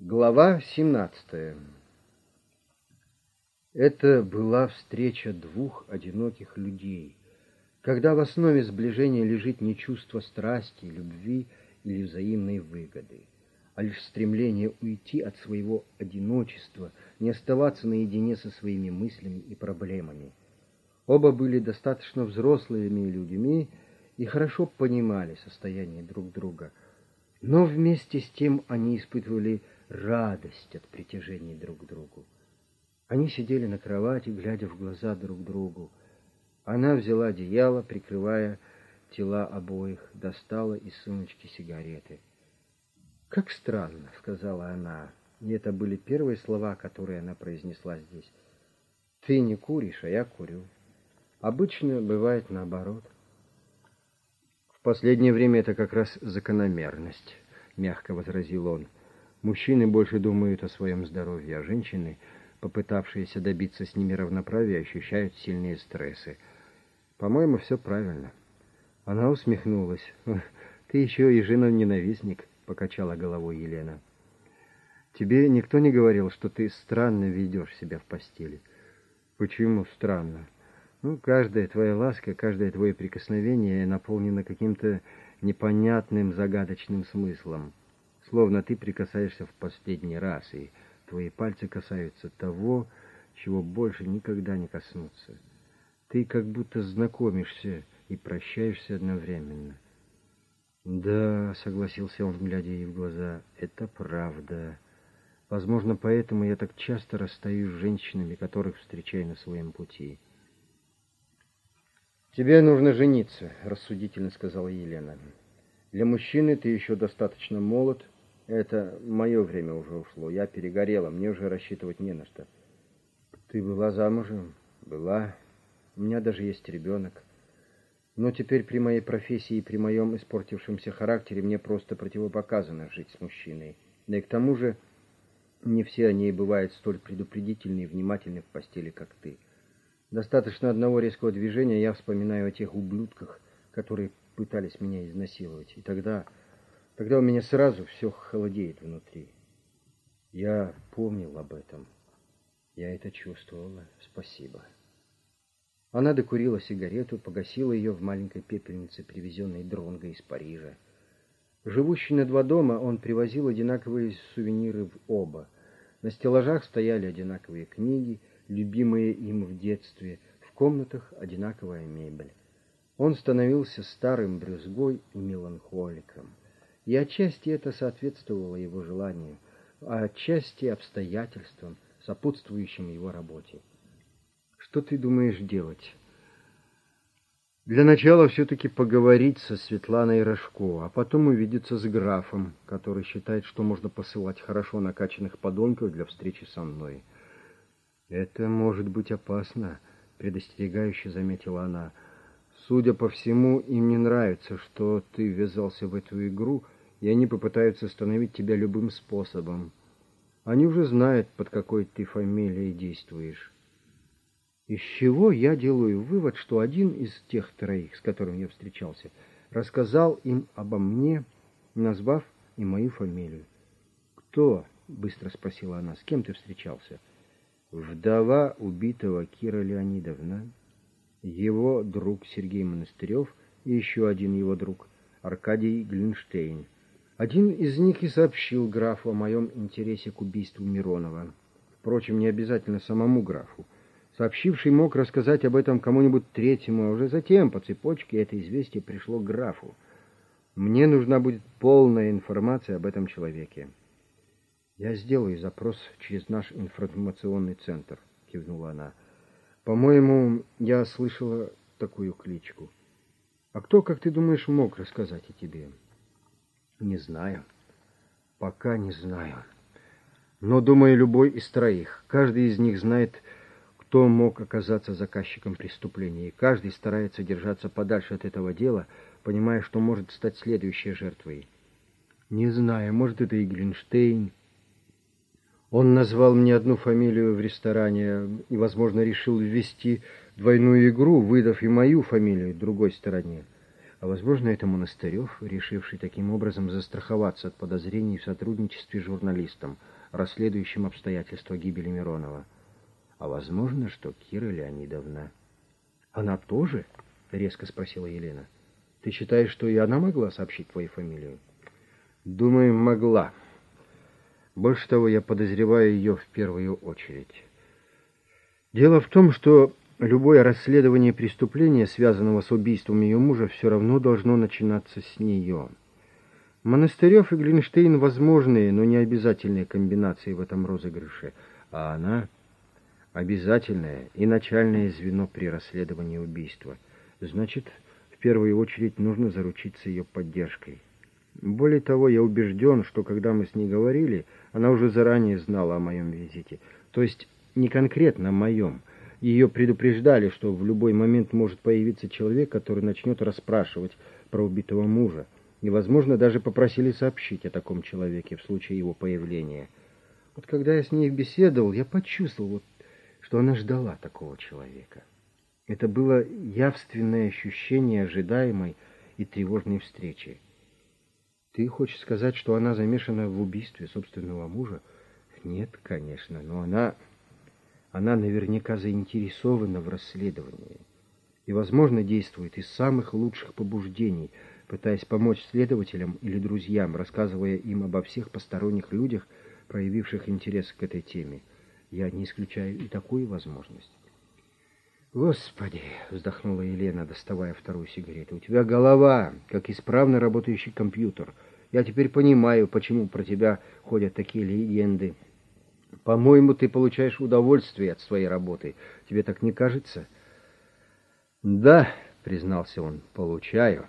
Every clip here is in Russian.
Глава 17 Это была встреча двух одиноких людей, когда в основе сближения лежит не чувство страсти, любви или взаимной выгоды, а лишь стремление уйти от своего одиночества, не оставаться наедине со своими мыслями и проблемами. Оба были достаточно взрослыми людьми и хорошо понимали состояние друг друга, но вместе с тем они испытывали радость от притяжения друг к другу. Они сидели на кровати, глядя в глаза друг другу. Она взяла одеяло, прикрывая тела обоих, достала из сумочки сигареты. «Как странно», — сказала она, и это были первые слова, которые она произнесла здесь. «Ты не куришь, а я курю. Обычно бывает наоборот». «В последнее время это как раз закономерность», — мягко возразил он. Мужчины больше думают о своем здоровье, а женщины, попытавшиеся добиться с ними равноправия, ощущают сильные стрессы. По-моему, все правильно. Она усмехнулась. «Ты еще и жена-ненавистник», — покачала головой Елена. «Тебе никто не говорил, что ты странно ведешь себя в постели?» «Почему странно?» «Ну, каждая твоя ласка, каждое твое прикосновение наполнено каким-то непонятным загадочным смыслом» словно ты прикасаешься в последний раз, и твои пальцы касаются того, чего больше никогда не коснутся. Ты как будто знакомишься и прощаешься одновременно. «Да», — согласился он, глядя ей в глаза, — «это правда. Возможно, поэтому я так часто расстаюсь с женщинами, которых встречаю на своем пути». «Тебе нужно жениться», — рассудительно сказала Елена. «Для мужчины ты еще достаточно молод, — это мое время уже ушло. Я перегорела, мне уже рассчитывать не на что. Ты была замужем? Была. У меня даже есть ребенок. Но теперь при моей профессии и при моем испортившемся характере мне просто противопоказано жить с мужчиной. Да и к тому же не все они бывают столь предупредительны и внимательны в постели, как ты. Достаточно одного резкого движения, я вспоминаю о тех ублюдках, которые пытались меня изнасиловать. И тогда Тогда у меня сразу все холодеет внутри. Я помнил об этом. Я это чувствовала. Спасибо. Она докурила сигарету, погасила ее в маленькой пепельнице, привезенной дронго из Парижа. Живущий на два дома, он привозил одинаковые сувениры в оба. На стеллажах стояли одинаковые книги, любимые им в детстве, в комнатах одинаковая мебель. Он становился старым брюзгой и меланхоликом. И отчасти это соответствовало его желанию, а отчасти обстоятельствам, сопутствующим его работе. Что ты думаешь делать? Для начала все-таки поговорить со Светланой Рожко, а потом увидеться с графом, который считает, что можно посылать хорошо накачанных подонков для встречи со мной. Это может быть опасно, предостерегающе заметила она. Судя по всему, им не нравится, что ты ввязался в эту игру, и они попытаются остановить тебя любым способом. Они уже знают, под какой ты фамилией действуешь. Из чего я делаю вывод, что один из тех троих, с которым я встречался, рассказал им обо мне, назвав и мою фамилию. «Кто?» — быстро спросила она. «С кем ты встречался?» «Вдова убитого Кира Леонидовна, его друг Сергей Монастырев и еще один его друг Аркадий Глинштейн». Один из них и сообщил графу о моем интересе к убийству Миронова. Впрочем, не обязательно самому графу. Сообщивший мог рассказать об этом кому-нибудь третьему, а уже затем по цепочке это известие пришло графу. Мне нужна будет полная информация об этом человеке. Я сделаю запрос через наш информационный центр, кивнула она. По-моему, я слышала такую кличку. А кто, как ты думаешь, мог рассказать о тебе? Не знаю. Пока не знаю. Но, думаю, любой из троих, каждый из них знает, кто мог оказаться заказчиком преступления, и каждый старается держаться подальше от этого дела, понимая, что может стать следующей жертвой. Не знаю, может, это и Гринштейн. Он назвал мне одну фамилию в ресторане и, возможно, решил ввести двойную игру, выдав и мою фамилию другой стороне. А возможно, это Монастырев, решивший таким образом застраховаться от подозрений в сотрудничестве с журналистом, расследующим обстоятельства гибели Миронова. А возможно, что Кира Леонидовна... «Она тоже?» — резко спросила Елена. «Ты считаешь, что и она могла сообщить твою фамилию?» «Думаю, могла. Больше того, я подозреваю ее в первую очередь. Дело в том, что любое расследование преступления, связанного с убийством ее мужа, все равно должно начинаться с нее. Монастырев и Глинштейн возможные, но не обязательные комбинации в этом розыгрыше, а она обязательное и начальное звено при расследовании убийства. Значит, в первую очередь нужно заручиться ее поддержкой. Более того, я убежден, что когда мы с ней говорили, она уже заранее знала о моем визите. То есть не конкретно моем. Ее предупреждали, что в любой момент может появиться человек, который начнет расспрашивать про убитого мужа. И, возможно, даже попросили сообщить о таком человеке в случае его появления. Вот когда я с ней беседовал, я почувствовал, вот, что она ждала такого человека. Это было явственное ощущение ожидаемой и тревожной встречи. Ты хочешь сказать, что она замешана в убийстве собственного мужа? Нет, конечно, но она она наверняка заинтересована в расследовании и, возможно, действует из самых лучших побуждений, пытаясь помочь следователям или друзьям, рассказывая им обо всех посторонних людях, проявивших интерес к этой теме. Я не исключаю и такую возможность. «Господи!» — вздохнула Елена, доставая вторую сигарету. «У тебя голова, как исправно работающий компьютер. Я теперь понимаю, почему про тебя ходят такие легенды». По-моему, ты получаешь удовольствие от своей работы. Тебе так не кажется? Да, признался он, получаю.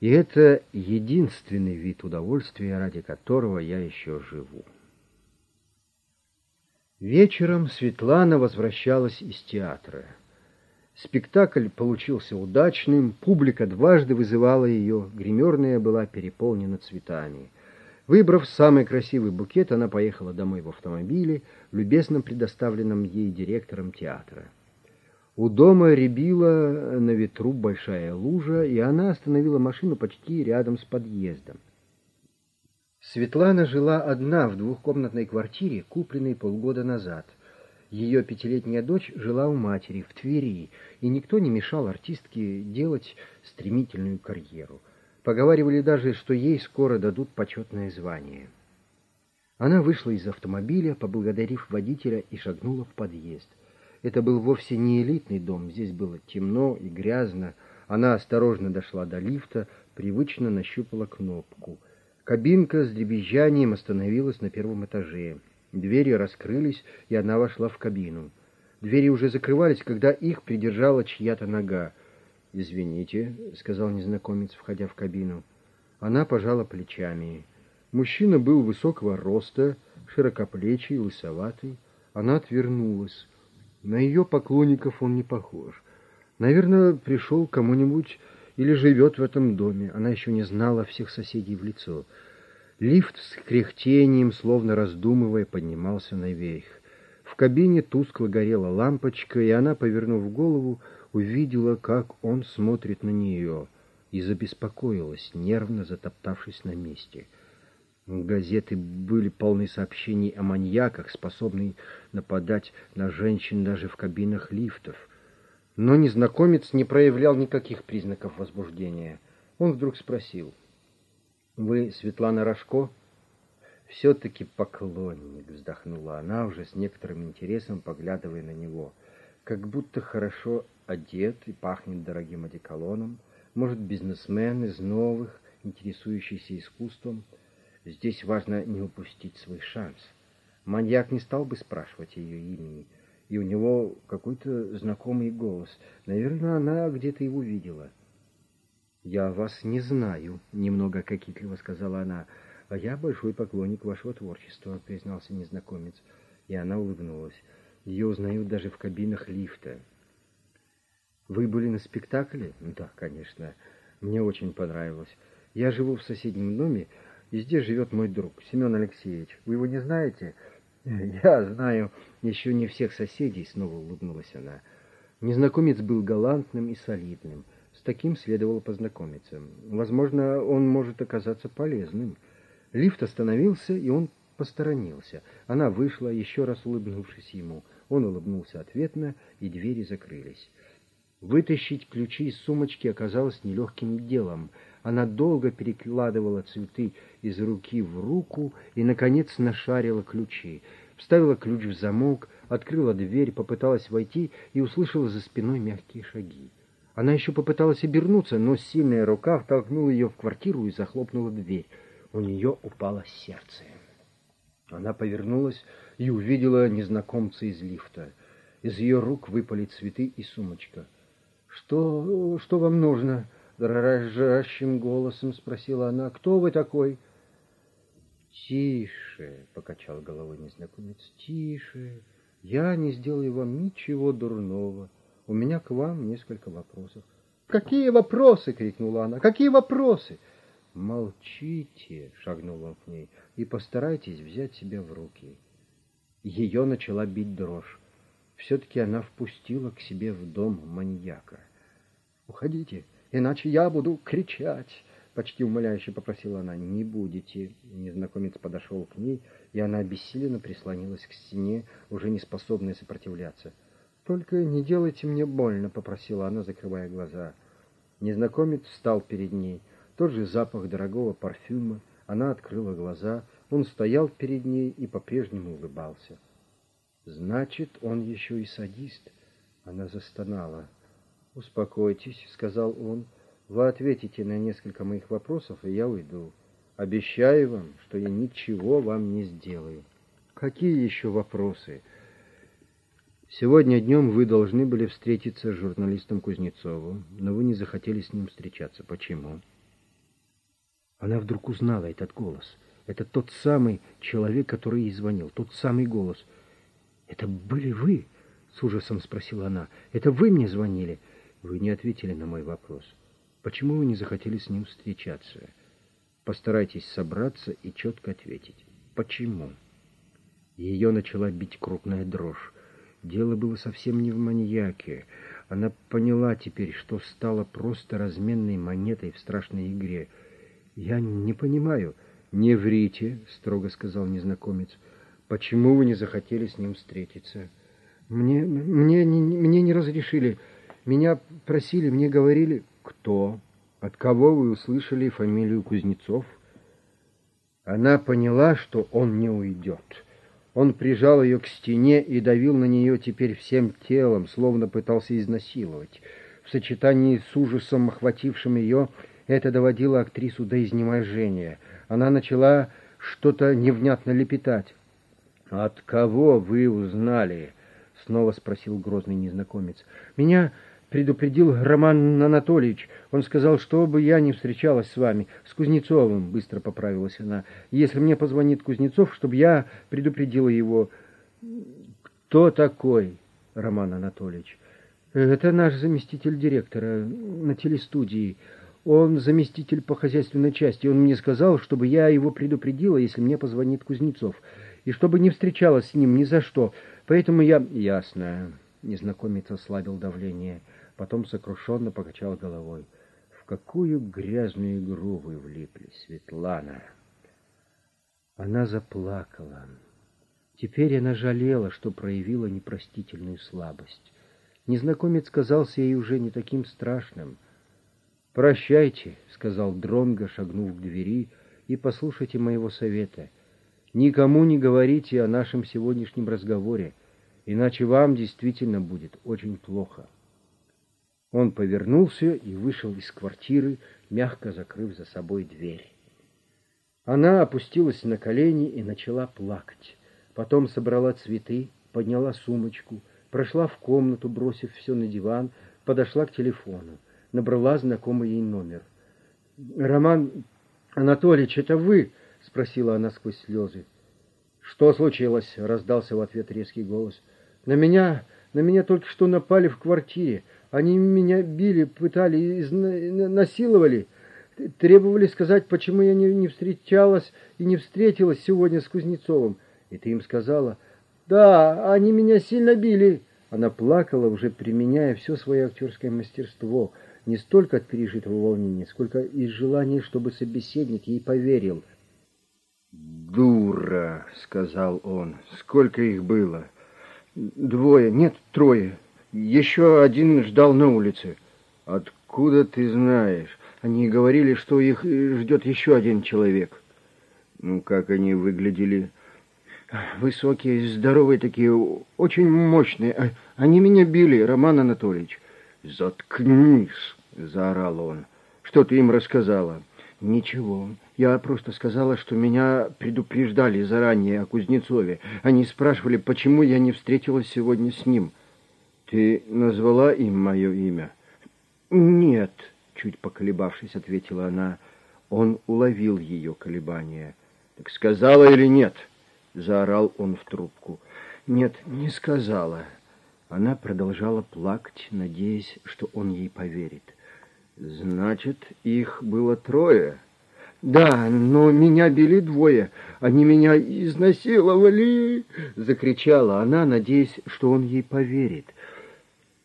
И это единственный вид удовольствия, ради которого я еще живу. Вечером Светлана возвращалась из театра. Спектакль получился удачным, публика дважды вызывала ее, гримерная была переполнена цветами — Выбрав самый красивый букет, она поехала домой в автомобиле, любезно предоставленном ей директором театра. У дома рябила на ветру большая лужа, и она остановила машину почти рядом с подъездом. Светлана жила одна в двухкомнатной квартире, купленной полгода назад. Ее пятилетняя дочь жила у матери в Твери, и никто не мешал артистке делать стремительную карьеру — Поговаривали даже, что ей скоро дадут почетное звание. Она вышла из автомобиля, поблагодарив водителя, и шагнула в подъезд. Это был вовсе не элитный дом, здесь было темно и грязно. Она осторожно дошла до лифта, привычно нащупала кнопку. Кабинка с дребезжанием остановилась на первом этаже. Двери раскрылись, и она вошла в кабину. Двери уже закрывались, когда их придержала чья-то нога. «Извините», — сказал незнакомец, входя в кабину. Она пожала плечами. Мужчина был высокого роста, широкоплечий, лысоватый. Она отвернулась. На ее поклонников он не похож. Наверное, пришел кому-нибудь или живет в этом доме. Она еще не знала всех соседей в лицо. Лифт с кряхтением, словно раздумывая, поднимался наверх. В кабине тускло горела лампочка, и она, повернув голову, увидела, как он смотрит на нее, и забеспокоилась, нервно затоптавшись на месте. Газеты были полны сообщений о маньяках, способных нападать на женщин даже в кабинах лифтов. Но незнакомец не проявлял никаких признаков возбуждения. Он вдруг спросил, «Вы Светлана Рожко?» «Все-таки поклонник», — вздохнула она уже с некоторым интересом, поглядывая на него, «как будто хорошо одет и пахнет дорогим одеколоном, может, бизнесмен из новых, интересующийся искусством. Здесь важно не упустить свой шанс. Маньяк не стал бы спрашивать ее имени, и у него какой-то знакомый голос. Наверное, она где-то его видела. «Я вас не знаю», — немного кокетливо сказала она. «А я большой поклонник вашего творчества», — признался незнакомец. И она улыбнулась. Ее узнают даже в кабинах лифта. Вы были на спектакле? Да, конечно. Мне очень понравилось. Я живу в соседнем доме, и здесь живет мой друг, Семен Алексеевич. Вы его не знаете? Я знаю еще не всех соседей, снова улыбнулась она. Незнакомец был галантным и солидным. С таким следовало познакомиться. Возможно, он может оказаться полезным. Лифт остановился, и он посторонился. Она вышла, еще раз улыбнувшись ему. Он улыбнулся ответно, и двери закрылись. Вытащить ключи из сумочки оказалось нелегким делом. Она долго перекладывала цветы из руки в руку и, наконец, нашарила ключи. Вставила ключ в замок, открыла дверь, попыталась войти и услышала за спиной мягкие шаги. Она еще попыталась обернуться, но сильная рука втолкнула ее в квартиру и захлопнула дверь. У нее упало сердце. Она повернулась и увидела незнакомца из лифта. Из ее рук выпали цветы и сумочка. «Что, что вам нужно?» — дрожащим голосом спросила она. «Кто вы такой?» «Тише!» — покачал головой незнакомец. «Тише! Я не сделаю вам ничего дурного». У меня к вам несколько вопросов. «Какие вопросы?» — крикнула она. «Какие вопросы?» «Молчите!» — шагнул он к ней. «И постарайтесь взять себя в руки». Ее начала бить дрожь. Все-таки она впустила к себе в дом маньяка. «Уходите, иначе я буду кричать!» Почти умоляюще попросила она. «Не будете!» Незнакомец подошел к ней, и она обессиленно прислонилась к стене, уже не способная сопротивляться. «Только не делайте мне больно», — попросила она, закрывая глаза. Незнакомец встал перед ней. Тот же запах дорогого парфюма. Она открыла глаза. Он стоял перед ней и по-прежнему улыбался. «Значит, он еще и садист». Она застонала. «Успокойтесь», — сказал он. «Вы ответите на несколько моих вопросов, и я уйду. Обещаю вам, что я ничего вам не сделаю». «Какие еще вопросы?» Сегодня днем вы должны были встретиться с журналистом Кузнецовым, но вы не захотели с ним встречаться. Почему? Она вдруг узнала этот голос. Это тот самый человек, который ей звонил, тот самый голос. «Это были вы?» — с ужасом спросила она. «Это вы мне звонили?» Вы не ответили на мой вопрос. Почему вы не захотели с ним встречаться? Постарайтесь собраться и четко ответить. Почему? Ее начала бить крупная дрожь. Дело было совсем не в маньяке. Она поняла теперь, что стала просто разменной монетой в страшной игре. «Я не понимаю». «Не врите», — строго сказал незнакомец. «Почему вы не захотели с ним встретиться?» «Мне, мне, не, мне не разрешили. Меня просили, мне говорили...» «Кто? От кого вы услышали фамилию Кузнецов?» Она поняла, что он не уйдет. Он прижал ее к стене и давил на нее теперь всем телом, словно пытался изнасиловать. В сочетании с ужасом, охватившим ее, это доводило актрису до изнеможения. Она начала что-то невнятно лепетать. «От кого вы узнали?» — снова спросил грозный незнакомец. «Меня предупредил Роман Анатольевич. Он сказал, что бы я не встречалась с вами, с Кузнецовым, быстро поправилась она. Если мне позвонит Кузнецов, чтобы я предупредила его. Кто такой Роман Анатольевич? Это наш заместитель директора на телестудии. Он заместитель по хозяйственной части. Он мне сказал, чтобы я его предупредила, если мне позвонит Кузнецов. И чтобы не встречалась с ним ни за что. Поэтому я... Ясно. Незнакомец ослабил давление потом сокрушенно покачал головой. В какую грязную игру вы влипли, Светлана? Она заплакала. Теперь она жалела, что проявила непростительную слабость. Незнакомец казался ей уже не таким страшным. «Прощайте», — сказал Дронго, шагнув к двери, — «и послушайте моего совета. Никому не говорите о нашем сегодняшнем разговоре, иначе вам действительно будет очень плохо». Он повернулся и вышел из квартиры, мягко закрыв за собой дверь. Она опустилась на колени и начала плакать. Потом собрала цветы, подняла сумочку, прошла в комнату, бросив все на диван, подошла к телефону, набрала знакомый ей номер. «Роман Анатольевич, это вы?» — спросила она сквозь слезы. «Что случилось?» — раздался в ответ резкий голос. «На меня, на меня только что напали в квартире. Они меня били, пытали, насиловали, требовали сказать, почему я не, не встречалась и не встретилась сегодня с Кузнецовым. И ты им сказала, да, они меня сильно били. Она плакала, уже применяя все свое актерское мастерство. Не столько от пережитого волнения, сколько из желания, чтобы собеседник ей поверил. «Дура!» — сказал он. «Сколько их было?» «Двое, нет, трое. Еще один ждал на улице». «Откуда ты знаешь?» Они говорили, что их ждет еще один человек. Ну, как они выглядели? Высокие, здоровые такие, очень мощные. А, они меня били, Роман Анатольевич. Заткнись, заорал он. Что ты им рассказала? Ничего. Я просто сказала, что меня предупреждали заранее о Кузнецове. Они спрашивали, почему я не встретилась сегодня с ним. Ты назвала им мое имя? Нет, чуть поколебавшись, ответила она. Он уловил ее колебания. «Так сказала или нет?» — заорал он в трубку. «Нет, не сказала». Она продолжала плакать, надеясь, что он ей поверит. «Значит, их было трое?» «Да, но меня били двое. Они меня изнасиловали!» — закричала она, надеясь, что он ей поверит.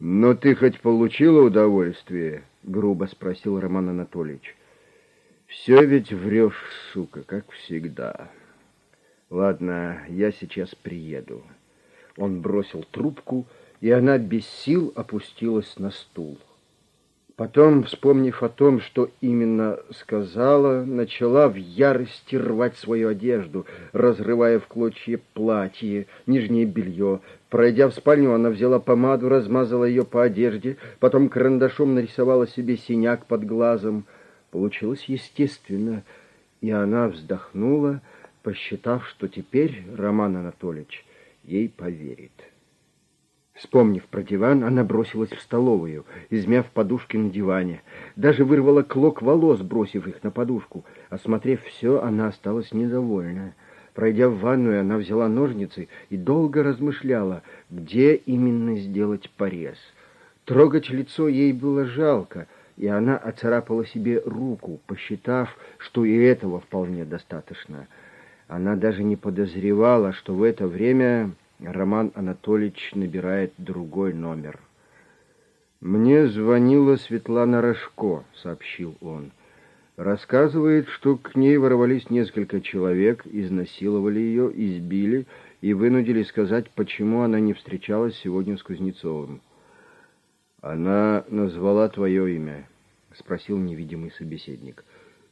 «Но ты хоть получила удовольствие?» — грубо спросил Роман Анатольевич. Все ведь врешь, сука, как всегда. Ладно, я сейчас приеду. Он бросил трубку, и она без сил опустилась на стул. Потом, вспомнив о том, что именно сказала, начала в ярости рвать свою одежду, разрывая в клочья платье, нижнее белье. Пройдя в спальню, она взяла помаду, размазала ее по одежде, потом карандашом нарисовала себе синяк под глазом — Получилось естественно, и она вздохнула, посчитав, что теперь Роман Анатольевич ей поверит. Вспомнив про диван, она бросилась в столовую, измяв подушки на диване. Даже вырвала клок волос, бросив их на подушку. Осмотрев все, она осталась недовольна. Пройдя в ванную, она взяла ножницы и долго размышляла, где именно сделать порез. Трогать лицо ей было жалко, и она оцарапала себе руку, посчитав, что и этого вполне достаточно. Она даже не подозревала, что в это время Роман Анатольевич набирает другой номер. «Мне звонила Светлана Рожко», — сообщил он. «Рассказывает, что к ней ворвались несколько человек, изнасиловали ее, избили и вынудили сказать, почему она не встречалась сегодня с Кузнецовым. «Она назвала твое имя?» — спросил невидимый собеседник.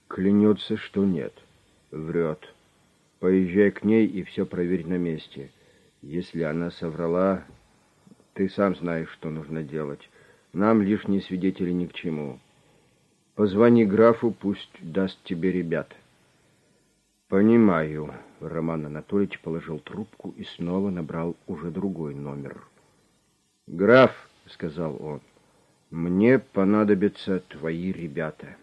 «Клянется, что нет. Врет. Поезжай к ней и все проверь на месте. Если она соврала, ты сам знаешь, что нужно делать. Нам лишние свидетели ни к чему. Позвони графу, пусть даст тебе ребят». «Понимаю». Роман Анатольевич положил трубку и снова набрал уже другой номер. «Граф», — сказал он, — «мне понадобятся твои ребята».